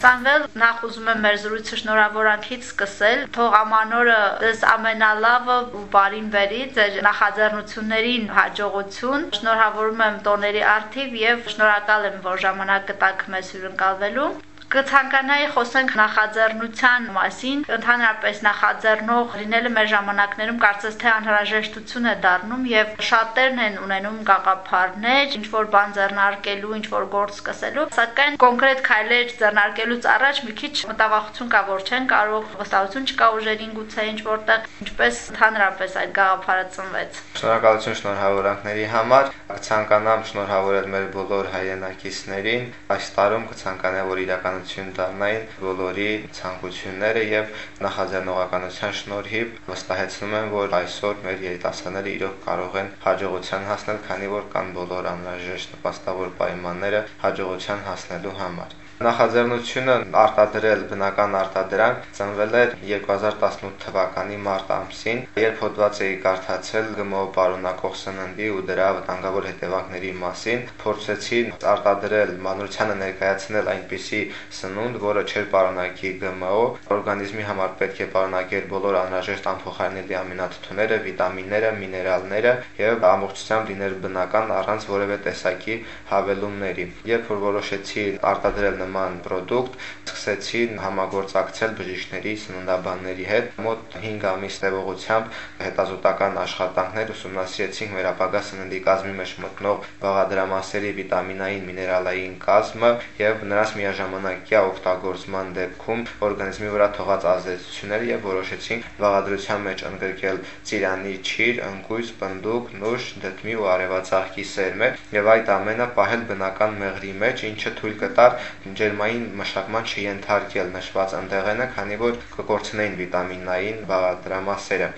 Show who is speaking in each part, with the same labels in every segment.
Speaker 1: Սամվել նախ ուզում եմ մեր զրույցը շնորհավորանքից սկսել։ Թող ամանորը ձեզ ամենալավը ու բարին բերի ձեր նախաձեռնություններին հաջողություն։ Շնորհավորում եմ տոների արթիվ եւ շնորհակալ եմ, որ ժամանակ գտաք մեզ հյուրընկալվելու։ Կցանկանայի խոսենք նախաձեռնության մասին։ Ընդհանրապես նախաձեռնող լինելը մեր ժամանակներում կարծես թե անհրաժեշտություն է դառնում եւ շատերն են ունենում գաղափարներ, ինչ որ բան ձեռնարկելու, ինչ որ գործ սկսելու, սակայն կոնկրետ քայլեր ձեռնարկելուց առաջ մի քիչ մտավախություն կա, որ չեն կարող, վստահություն չկա ուժերին գուցե ինչ որտեղ, ինչպես ընդհանրապես այդ գաղափարը ծնվեց։
Speaker 2: Շնորհակալություն շնորհավորանքների համար։ Կցանկանամ շնորհավորել մեր բոլոր հայրենակիցներին։ Այս տարում կցանկանամ, որ իրական իշխանություն դառնային բոլորի ցանկությունները եւ նախաձեռնողականության շնորհիվ վստահեցնում եմ, որ այսօր մեր երիտասարդները իրոք կարող են հաջողության հասնել, քանի որ կան բոլոր անհրաժեշտ նպաստավոր պայմանները հաջողության հասնելու համար։ Նախաձեռնությունը արտադրել բնական արտադրանք ծնվել է 2018 թվականի մարտ ամսին, երբ հոդված էի կարդացել ԳՄՕ պարունակող սննդի ու դրա վտանգավոր հետևանքների մասին, փորձեցի արտադրել մանրությանը ներկայացնել այնպիսի սնունդ, որը չէր պարունակի ԳՄՕ, օրգանիզմի համար պետք է պարունակեր բոլոր անհրաժեշտ անփոխարինելի ամինաթթուները, վիտամինները, միներալները եւ ամբողջությամբ լիներ բնական առանց որևէ տեսակի հավելումների։ Երբ որ որոշեցի արտադրել նման product, սկսեցի համագործակցել բժիշկների, սննդաբանների հետ։ Մոտ 5 ամիս տևողությամբ հետազոտական աշխատանքներ ուսումնասիրեցինք մեր ապագա սննդի կազմի մեջ մտնող բաղադրամասերի վիտամինային, միներալային կազմը եւ նրանց միաժամանակյա օգտագործման դեպքում օրգանիզմի վրա թողած ազդեցությունները եւ որոշեցինք բաղադրության մեջ ընդգրկել ծիրանի ճիր, ընկույզ, պնդուկ, նուշ, դդմի ու արևածաղկի սերմեր եւ այդ ամենը պահել բնական մեղրի մեջ, ինչը թույլ կտար ջերմային մշակման չենթարկել նշված ընդեղենը, քանի որ կկորցնեին վիտամինային բաղադրամասերը։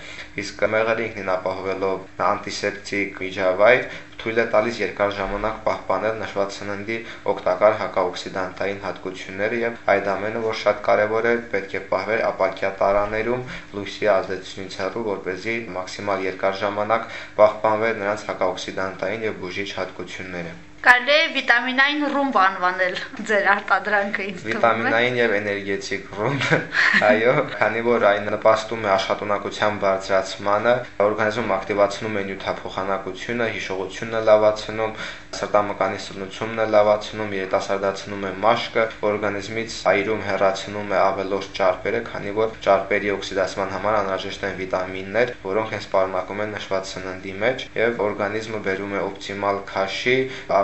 Speaker 2: Իսկ մեղրը ինքնին ապահովելով անտիսեպտիկ միջավայր թույլ է տալիս երկար ժամանակ պահպանել նշված սննդի օգտակար հակաօքսիդանտային հատկությունները եւ այդ ամենը, որ շատ կարեւոր է, պետք է պահվեր ապակյա տարաներում լույսի ազդեցությունից հեռու, որ เป զի մաքսիմալ երկար ժամանակ պահպանվեր նրանց հակաօքսիդանտային եւ բուժիչ հատկությունները։
Speaker 1: Կարելի է վիտամինային ռումբ անվանել ձեր արտադրանքը ինձ թվում է։
Speaker 2: Վիտամինային եւ էներգետիկ ռումբ, այո, քանի որ այն նպաստում է աշխատունակության բարձրացմանը, օրգանիզմում ակտիվացնում է նյութափոխանակությունը, հիշողությունը լավացնում, սրտամկանի սնուցումն է լավացնում, երիտասարդացնում է մաշկը, օրգանիզմից այրում հեռացնում է ավելորդ ճարպերը, քանի որ ճարպերի օքսիդացման համար անհրաժեշտ են վիտամիններ, որոնք հենց պարունակում են նշված սննդի մեջ եւ օրգանիզմը բերում է օպտիմալ քաշի,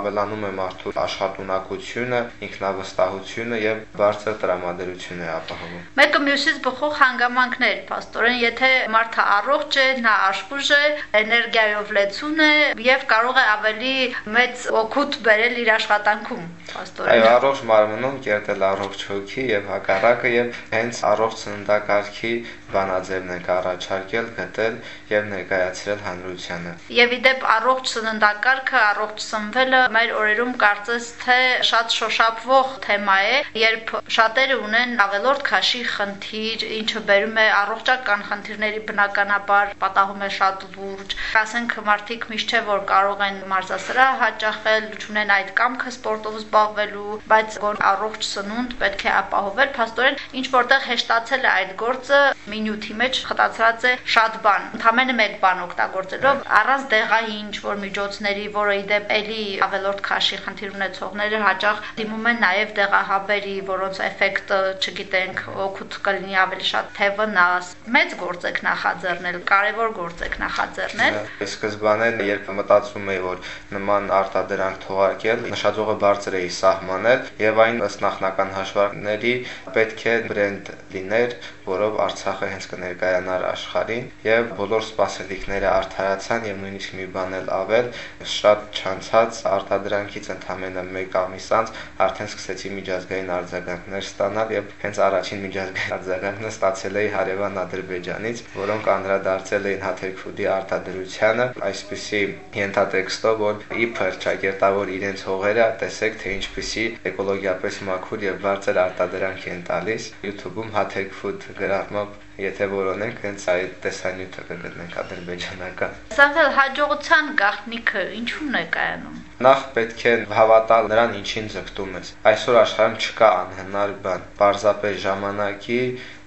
Speaker 2: ավելանում է մարդու աշխատունակությունը, ինքնավստահությունը եւ բարձր տրամադրություն է ապահովում։
Speaker 1: Մեկը մյուսից բխող հանգամանքներ, աստորեն, եթե մարդը առողջ է, նա աշխուժ է, էներգիայով լեցուն է եւ կարող է ավելի մեծ օգուտ բերել իր աշխատանքում
Speaker 2: աստորեն։ Այո, առողջ մարմնում կերտել առողջ հոգի եւ հակառակը եւ հենց առողջ սննդակարգի բանաձևն ենք առաջարկել, գտել եւ ներկայացրել հանրությանը։
Speaker 1: Եվ իդեպ առողջ սննդակարգը, առողջ սնվելը Այդ օրերում կարծես թե շատ շոշափվող թեմա է, երբ շատերը ունեն ավելորդ քաշի խնդիր, ինչը բերում է առողջական խնդիրների բնականաբար պատահում է շատ լուրջ։ Ասենք մարդիկ միշտ չէ որ կարող են մարզասրահ հաճախել, չունեն այդ կամքը սպորտով զբաղվելու, բայց որ առողջ սնունդ պետք է ապահովել, փաստորեն ինչ որտեղ հեշտացել է այդ գործը, մենյութի մեջ խտացած է շատ բան։ Ընդամենը մեկ բան օգտագործելով առանց դեղային ինչ որ միջոցների, որը իդեպ էլի ավելորդ քաշի խնդիր ունեցողները հաճախ դիմում են նաև դեղահաբերի, որոնց էֆեկտը, չգիտենք, օգուտ կլինի ավելի շատ թե վնաս։ Մեծ գործ եք նախաձեռնել, կարևոր գործ եք նախաձեռնել։
Speaker 2: Սկզբանե երբ մտածում էի, որ նման արտադրանք թողարկել, նշաձողը բարձր էի սահմանել եւ այն ըստ նախնական հաշվարկների պետք է բրենդ լիներ, որով Արցախը հենց կներկայանար աշխարհին եւ բոլոր սպասելիքները արդարացան եւ նույնիսկ մի բան էլ ավել շատ չանցած արտադրանքից ընդամենը 1 ամիս անց արդեն սկսեցի միջազգային արձագանքներ ստանալ եւ հենց առաջին միջազգային արձագանքն ստացել էի հարևան Ադրբեջանից, որոնք անդրադարձել էին հաթերքֆուդի արտադրությանը այսպիսի ենթատեքստով, որ իբր ճակերտավոր իրենց հողերը տեսեք թե ինչպիսի էկոլոգիապես մաքուր եւ բարձր արտադրանք են տալիս YouTube-ում հաթերքֆուդ գրառմամբ եթե որոնենք հենց այդ տեսանյութը կգտնենք ադրբեջանական։
Speaker 1: Սամվել հաջողության գաղտնիքը ինչու՞ն է կայանում։
Speaker 2: Նախ պետք է հավատալ նրան, ինչին ձգտում ես։ Այսօր աշխարհում չկա անհնար բան։ Պարզապես ժամանակի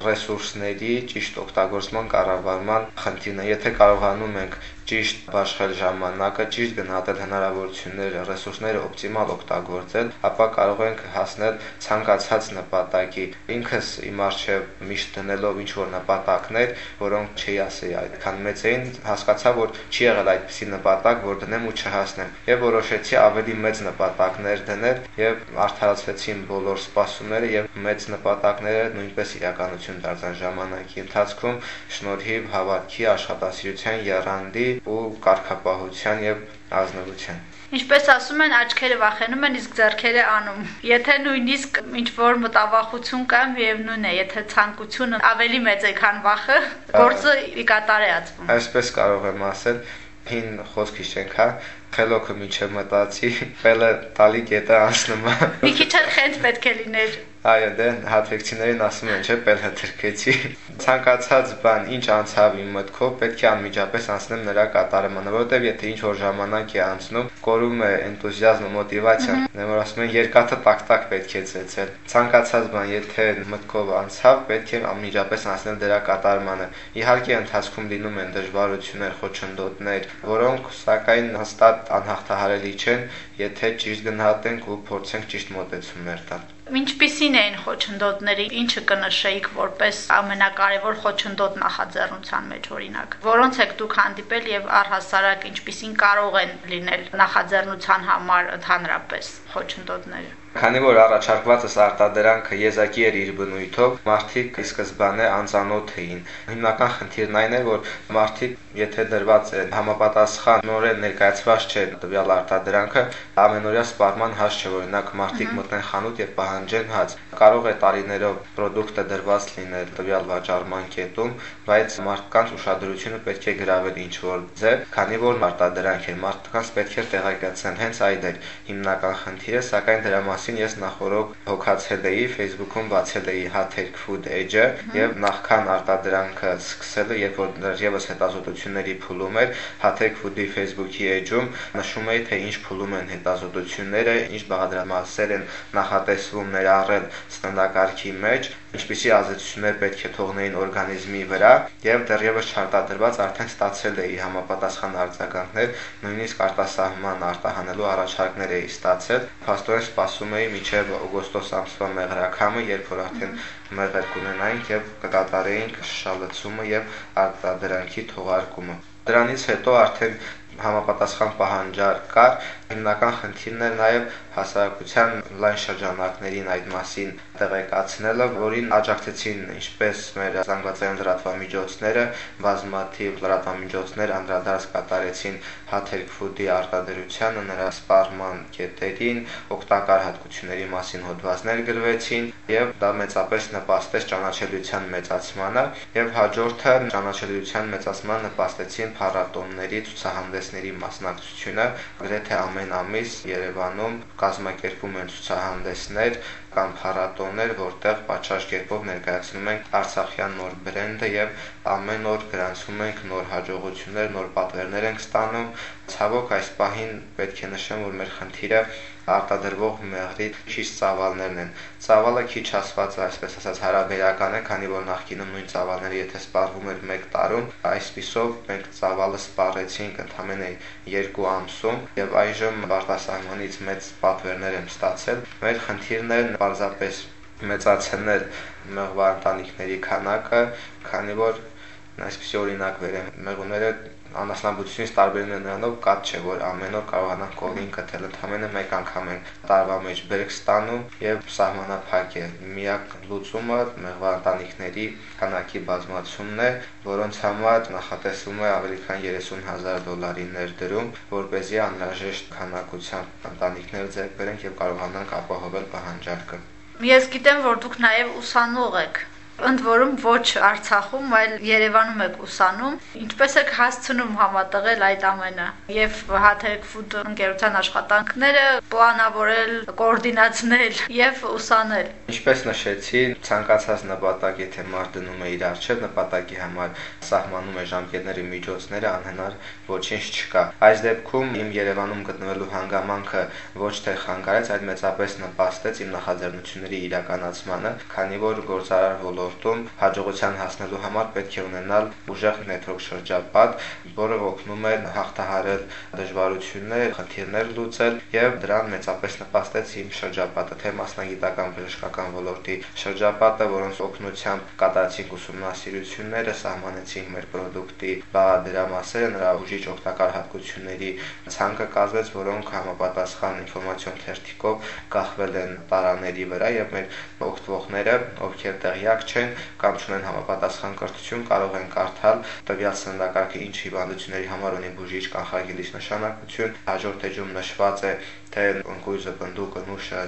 Speaker 2: ռեսուրսների ճիշտ օգտագործման կառավարման խնդիրն է։ Եթե կարողանում ենք ճիշտ բաշխել ժամանակը, ճիշտ գնահատել հնարավորությունները, ռեսուրսները օպտիմալ օգտագործել, ապա կարող ենք հասնել ցանկացած նպատակի։ Ինքս իմ արժև միշտ դնելով ինչ որ նպատակներ, որոնք չի ասեի այդքան մեծ էին, հասկացա, որ չի եղել այդպիսի նպատակ, որ դնեմ ու չհասնեմ։ Եվ որոշեցի ավելի մեծ նպատակներ դնել եւ արդարացրեցին բոլոր սպասումները եւ մեծ նպատակները նույնպես իրականություն դարձան ժամանակի ընթացքում շնորհիվ հավատքի, աշխատասիրության, եռանդի ու կարգապահության եւ ազնվության։
Speaker 1: Ինչպես ասում են, աչքերը վախենում են, իսկ ձեռքերը անում։ Եթե նույնիսկ ինչ որ մտավախություն կա, միևնույն է, եթե ցանկությունը ավելի մեծ է, քան վախը, գործը ի կատար է ածվում։
Speaker 2: Այսպես կարող եմ ասել, հին խոսք հիշենք, հա, խելոքը միջը մտածի, ֆելը տալի կետը անցնում
Speaker 1: Մի քիչ էլ խենթ պետք է լիներ։
Speaker 2: Այո, դե հաթերքցիներին ասում են, չէ, պել հաթերքեցի։ Ցանկացած բան, ինչ անցավ իմ մտքով, պետք է անմիջապես անցնեմ նրա կատարմանը, որովհետև եթե ինչ որ ժամանակ է անցնում, կորում է энտուզիազմը, մոտիվացիան, նոր ասում են երկաթը տակ-տակ պետք է ծեծել։ Ցանկացած բան, եթե մտքով անցավ, պետք է անմիջապես անցնել դրա կատարմանը։ Իհարկե ընթացքում լինում են դժվարություններ, խոչընդոտներ, որոնք սակայն հստակ անհաղթահարելի չեն, եթե ճիշտ գնահատենք ու փորձենք ճիշտ մոտեցումներ տալ։
Speaker 1: Ինչպիսին էին խոչընդոտները, ինչը կնշեիք որպես ամենակարևոր խոչընդոտ նախաձեռնության մեջ օրինակ։ Որոնց եք դուք հանդիպել եւ առհասարակ ինչպիսին կարող են լինել նախաձեռնության համար ընդհանրապես խոչընդոտները։
Speaker 2: Քանի որ առաջարկվածս արտադրանքը եզակի էր իր բնույթով, մարդիկ ի սկզբանե անծանոթ էին։ Հիմնական խնդիրն այն է, որ մարդիկ, եթե դրված է համապատասխան նորեն ներկայացված չէ տվյալ արտադրանքը, ամենօրյա սպառման հաս չէ, օրինակ մարդիկ մտնեն խանութ եւ պահանջեն հաց։ Կարող է տարիներով ապրանքը դրված լինել տվյալ վաճառման կետում, բայց մարդկանց ուշադրությունը պետք է գրավել ինչ որ ձև, քանի որ արտադրանք է, մարդկանց պետք է տեղեկացնել։ Հենց այդ էր հիմնական խնդիրը, սակայն դրա մասին ես նախորոք հոգացել էի Facebook-ում բացել էի Hatek Food Edge-ը եւ նախքան արտադրանքը սկսելը, երբ որ դեռևս հետազոտությունների փուլում էր, Hatek Food-ի Facebook-ի edge-ում նշում էի թե ինչ փուլում են հետազոտությունները, ինչ բաղադրամասեր են նախատեսվում ներառել ստանդակարգի մեջ, ինչպիսի ազդեցություններ պետք է թողնեին օրգանիզմի վրա եւ դեռևս չարտադրված արդեն ստացել էի համապատասխան արձագանքներ, նույնիսկ արտասահման արտահանելու առաջարկներ էի ստացել։ Փաստորեն սպասում էի մինչև օգոստոս ամսվա մեղրակամը, երբ որ արդեն մեղր կունենայինք եւ կկատարեինք շալացումը եւ արտադրանքի թողարկումը։ Դրանից հետո արդեն համապատասխան պահանջարկ կար հիմնական խնդիրն էր նաև հասարակության լայն շրջանակներին այդ մասին տեղեկացնելը, որին աջակցեցին ինչպես մեր զանգվածային լրատվամիջոցները, բազմաթիվ լրատվամիջոցներ անդրադարձ կատարեցին հաթերք ֆուդի արտադրությանը, նրա սպառման կետերին, օգտակար հատկությունների մասին հոդվածներ գրվեցին եւ դա մեծապես նպաստեց ճանաչելիության մեծացմանը եւ հաջորդը ճանաչելիության մեծացման նպաստեցին փառատոնների, ցուցահանդես ցուցահանդեսների մասնակցությունը գրեթե ամեն ամիս Երևանում կազմակերպում են ցուցահանդեսներ կամ փառատոներ, որտեղ պատշաճ կերպով ներկայացնում ենք Արցախյան նոր բրենդը եւ ամեն օր գրանցում ենք նոր հաջողություններ, նոր պատվերներ ենք ստանում։ Ցավոք այս պահին պետք է նշեմ, որ մեր խնդիրը արտադրվող մեղրի քիչ ծավալներն են։ Ծավալը քիչ ասված, այսպես ասած, հարաբերական է, քանի որ նախկինում նույն ծավալները եթե սպառվում էր 1 տարում, այսպիսով մենք ծավալը սպառեցինք ընդամենը 2 ամսում եւ այժմ արտասահմանից մեծ պատվերներ եմ ստացել։ Մեր խնդիրն է պարզապես մեծացնել մեղվա ընտանիքների քանակը, քանի որ այսպեսի օրինակ վերեմ մեղուները անասնաբուծությունից տարբերում է նրանով կատ չէ, որ ամեն օր կարողանանք կողին կտել ընդամենը մեկ անգամ են տարվա մեջ բերք ստանում եւ սահմանափակ է։ Միակ լուծումը մեղվա ընտանիքների քանակի բազմացումն է, որոնց համար նախատեսվում է ավելի քան 30000 դոլարի ներդրում, որ เป զի անհրաժեշտ քանակությամբ ընտանիքներ ձեռք բերենք եւ կարողանանք ապահովել պահանջարկը։
Speaker 1: Ես գիտեմ, որ դուք նաև ուսանող եք ընդ որում ոչ Արցախում, այլ Երևանում եք ուսանում։ Ինչպես եք հասցնում համատեղել այդ ամենը եւ Hathek Food ընկերության աշխատանքները պլանավորել, կոորդինացնել եւ ուսանել։
Speaker 2: Ինչպես նշեցի, ցանկացած նպատակ, եթե մարդ դնում է իր արժեվ նպատակի համար սահմանում է ժամկետների միջոցները, անհնար ոչինչ չկա։ Այս դեպքում իմ Երևանում գտնվելու հանգամանքը ոչ թե խանգարեց, այլ մեծապես նպաստեց իմ նախաձեռնությունների իրականացմանը, քանի որ գործարար ոլորտ ոլորտում հաջողության հասնելու համար պետք է ունենալ ուժեղ նետվորք շրջապատ, որը օգնում է հաղթահարել դժվարություններ, խնդիրներ լուծել եւ դրան մեծապես նպաստեց իմ շրջապատը, թե մասնագիտական բժշկական ոլորտի շրջապատը, որոնց օգնությամբ կատարեցինք ուսումնասիրությունները, սահմանեցինք մեր ապրանքի բաղադրամասերը, նրա ուժիչ օգտակար հատկությունների ցանկը կազմեց, որոնք համապատասխան ինֆորմացիոն թերթիկով կախվել են տարաների վրա եւ մեր օգտվողները, ովքեր տեղյակ չեն կամ չունեն համապատասխան կրթություն, կարող են կարդալ տվյալ սննդակարգը ինչ հիվանդությունների համար ունի բուժիչ կանխարգելիչ նշանակություն, հաջորդ էջում նշված է թե ընկույզը, բնդուկը, նուշը,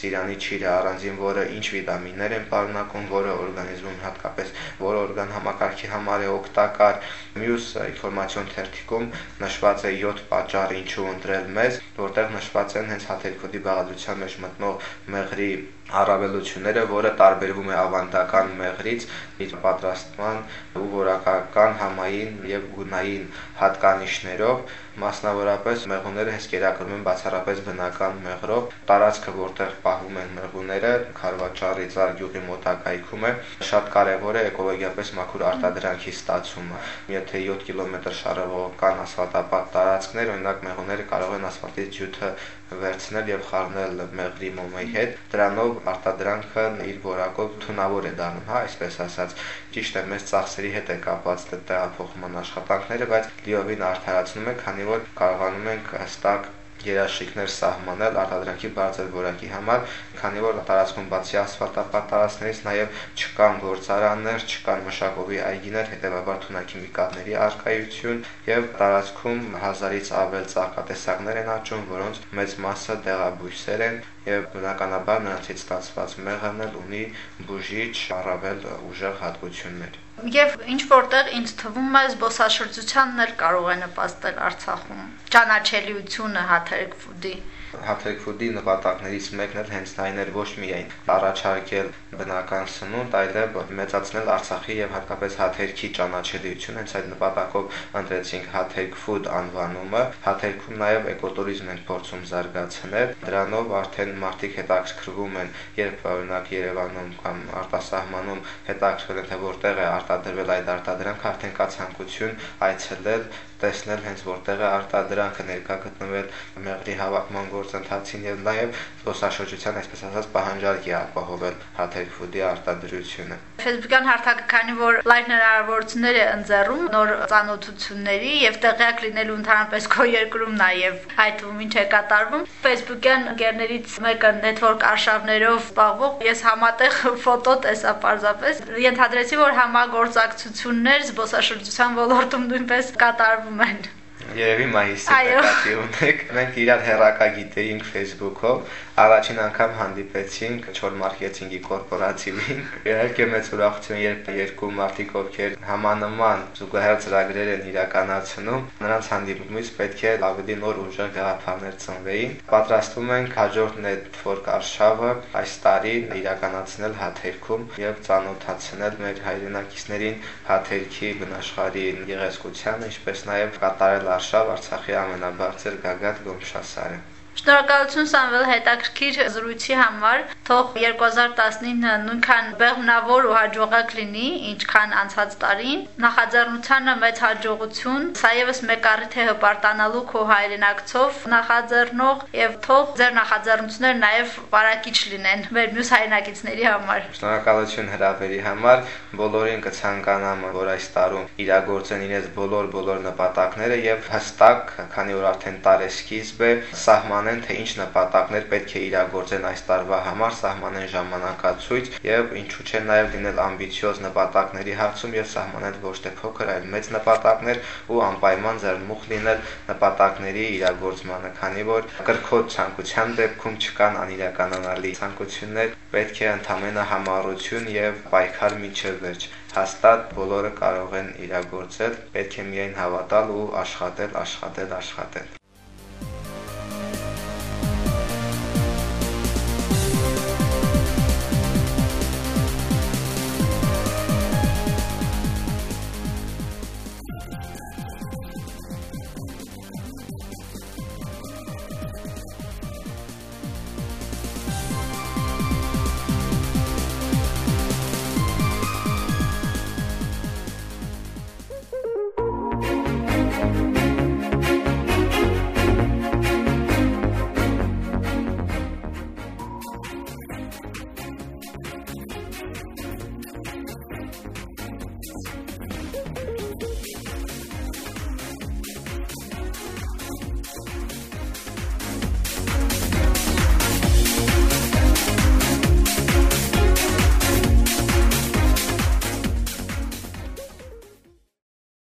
Speaker 2: ծիրանի ճիրը առանձին, որը ինչ վիտամիններ են պարունակում, որը օրգանիզմում հատկապես որ օրգան համակարգի համար է օգտակար։ Մյուս ինֆորմացիոն թերթիկում նշված է 7 պատճառ ինչու ընտրել մեզ, որտեղ նշված են հենց հաթերքոդի բաղադրության մեջ մտնող մեղրի առավելությունները, որը տարբերվում է ավանդական մեղրից իր պատրաստման ու որակական համային եւ գունային հատկանիշներով, մասնավորապես մեղուները հենց կերակրում են բացառապես բնական մեղրով, տարածքը որտեղ պահվում են մեղուները, Խարվաճարի ծառ գյուղի մոտակայքում է, շատ կարևոր է էկոլոգիապես մաքուր արտադրանքի ստացումը։ Եթե 7 կիլոմետր շարավողական ասֆալտապատ տարածքներ, օրինակ մեղուները կարող են ասֆալտից ջութը վերցնել եւ խառնել մեղրի մոմայի հետ, դրանով արտադրանքը իր որակով թունավոր է դառնում, հա, այսպես ասած։ Ճիշտ է, մեծ ծախսերի հետ է կապված տեղափոխման աշխատանքները, բայց լիովին արդարացնում է, քանի որ կարողանում ենք հստակ երաշխիքներ սահմանել արտադրանքի բարձր որակի համար, քանի որ տարածքում բացի ասֆալտապատ տարածքներից նաև չկան գործարաններ, չկան մշակովի այգիներ, հետևաբար թունակիմիկատների արկայություն եւ տարածքում հազարից ավել ծաղկատեսակներ են աճում, որոնց մեծ մասը դեղաբույսեր են եւ բնականաբար նրանցից ստացված մեղրն ունի բուժիչ առավել ուժեղ հատկություններ։
Speaker 1: Եվ ինչ որտեղ ինձ թվում է զբոսաշրջությանն էլ կարող է նպաստել Արցախում։ Ճանաչելիությունը հաթերք ֆուդի
Speaker 2: Հաթերք ֆուդի նպատակներից մեկն էլ հենց այն էր ոչ միայն առաջարկել բնական սնունդ, այլև մեծացնել Արցախի եւ հատկապես հաթերքի ճանաչելիությունը, հենց այդ նպատակով ընտրեցինք հաթերք ֆուդ անվանումը։ Հաթերքում նաեւ էկոտուրիզմ են փորձում զարգացնել։ Դրանով արդեն մարդիկ հետաքրքրվում են, երբ օրինակ Երևանում կամ արտասահմանում հետաքրքրել են թե որտեղ է արտադրվել այդ արտադրանքը, արդեն կա ցանկություն այցելել տեսնել հենց որտեղ է արտադրանքը ներկա գտնվել մեղրի հավաքման գործընթացին եւ նաեւ զբոսաշրջության, այսպես ասած, պահանջարկի ապահովել հաթերք ֆուդի արտադրությունը։
Speaker 1: Facebook-յան հարթակը, քանի որ լայվ հնարավորություններ է ընձեռում նոր ծանոթությունների եւ տեղյակ լինելու ընդհանրապես քո երկրում նաեւ հայտվում ինչ է կատարվում, Facebook-յան ընկերներից մեկը network արշավներով զբաղվող ես համատեղ ֆոտո տեսա պարզապես ենթադրեցի որ համագործակցություններ զբոսաշրջության ոլորտում նույնպես կատարվում են
Speaker 2: Երևի մայիսի նկատի ունեք։ Մենք իրար հերակագիտեինք Facebook-ով, առաջին անգամ հանդիպեցինք Չոր մարքեթինգի կորպորատիվին։ Իհարկե մեծ ուրախություն երբ երկու մարդիկ ովքեր համանման զուգահեռ ծրագրեր են իրականացնում, նրանց հանդիպումից պետք է ավելի նոր ուժեղ գաղափարներ ծնվեին։ Պատրաստվում ենք հաջորդ network արշավը այս տարի իրականացնել Հաթերքում եւ ծանոթացնել մեր հայրենակիցներին Հաթերքի բնաշխարհի գեղեցկությանը, ինչպես նաեւ կատարել արշավ Արցախի ամենաբարձր գագաթ Գոմշասարը։
Speaker 1: Շնորհակալություն Սամվել հետաքրքիր զրույցի համար։ Թող 2019-ը նույնքան բեղմնավոր ու հաջողակ լինի, ինչքան անցած տարին։ Նախաձեռնությանը մեծ հաջողություն։ Սա եւս մեկ առիթ է հպարտանալու քո հայրենակցով նախաձեռնող եւ թող ձեր նախաձեռնությունները նաեւ բարակիչ լինեն մեր մյուս հայրենակիցների համար։
Speaker 2: Շնորհակալություն հրավերի համար։ Բոլորին կցանկանամ, որ այս տարում իրագործեն իրենց բոլոր բոլոր նպատակները եւ հստակ, քանի որ արդեն տարեսկիզբ է, սահման սահմանեն, թե ինչ նպատակներ պետք է իրագործեն այս տարվա համար, սահմանեն ժամանակացույց եւ ինչու՞ չէ նաեւ լինել ամբիցիոզ նպատակների հարցում եւ սահմանել ոչ թե փոքր, այլ մեծ նպատակներ ու անպայման ձեռնմուխ լինել նպատակների իրագործմանը, քանի որ կրկոտ ցանկության դեպքում չկան անիրականանալի ցանկություններ, պետք է ընդամենը համառություն եւ պայքար միջև վերջ հաստատ բոլորը կարող են իրագործել, պետք է միայն հավատալ ու աշխատել, աշխատել, աշխատել։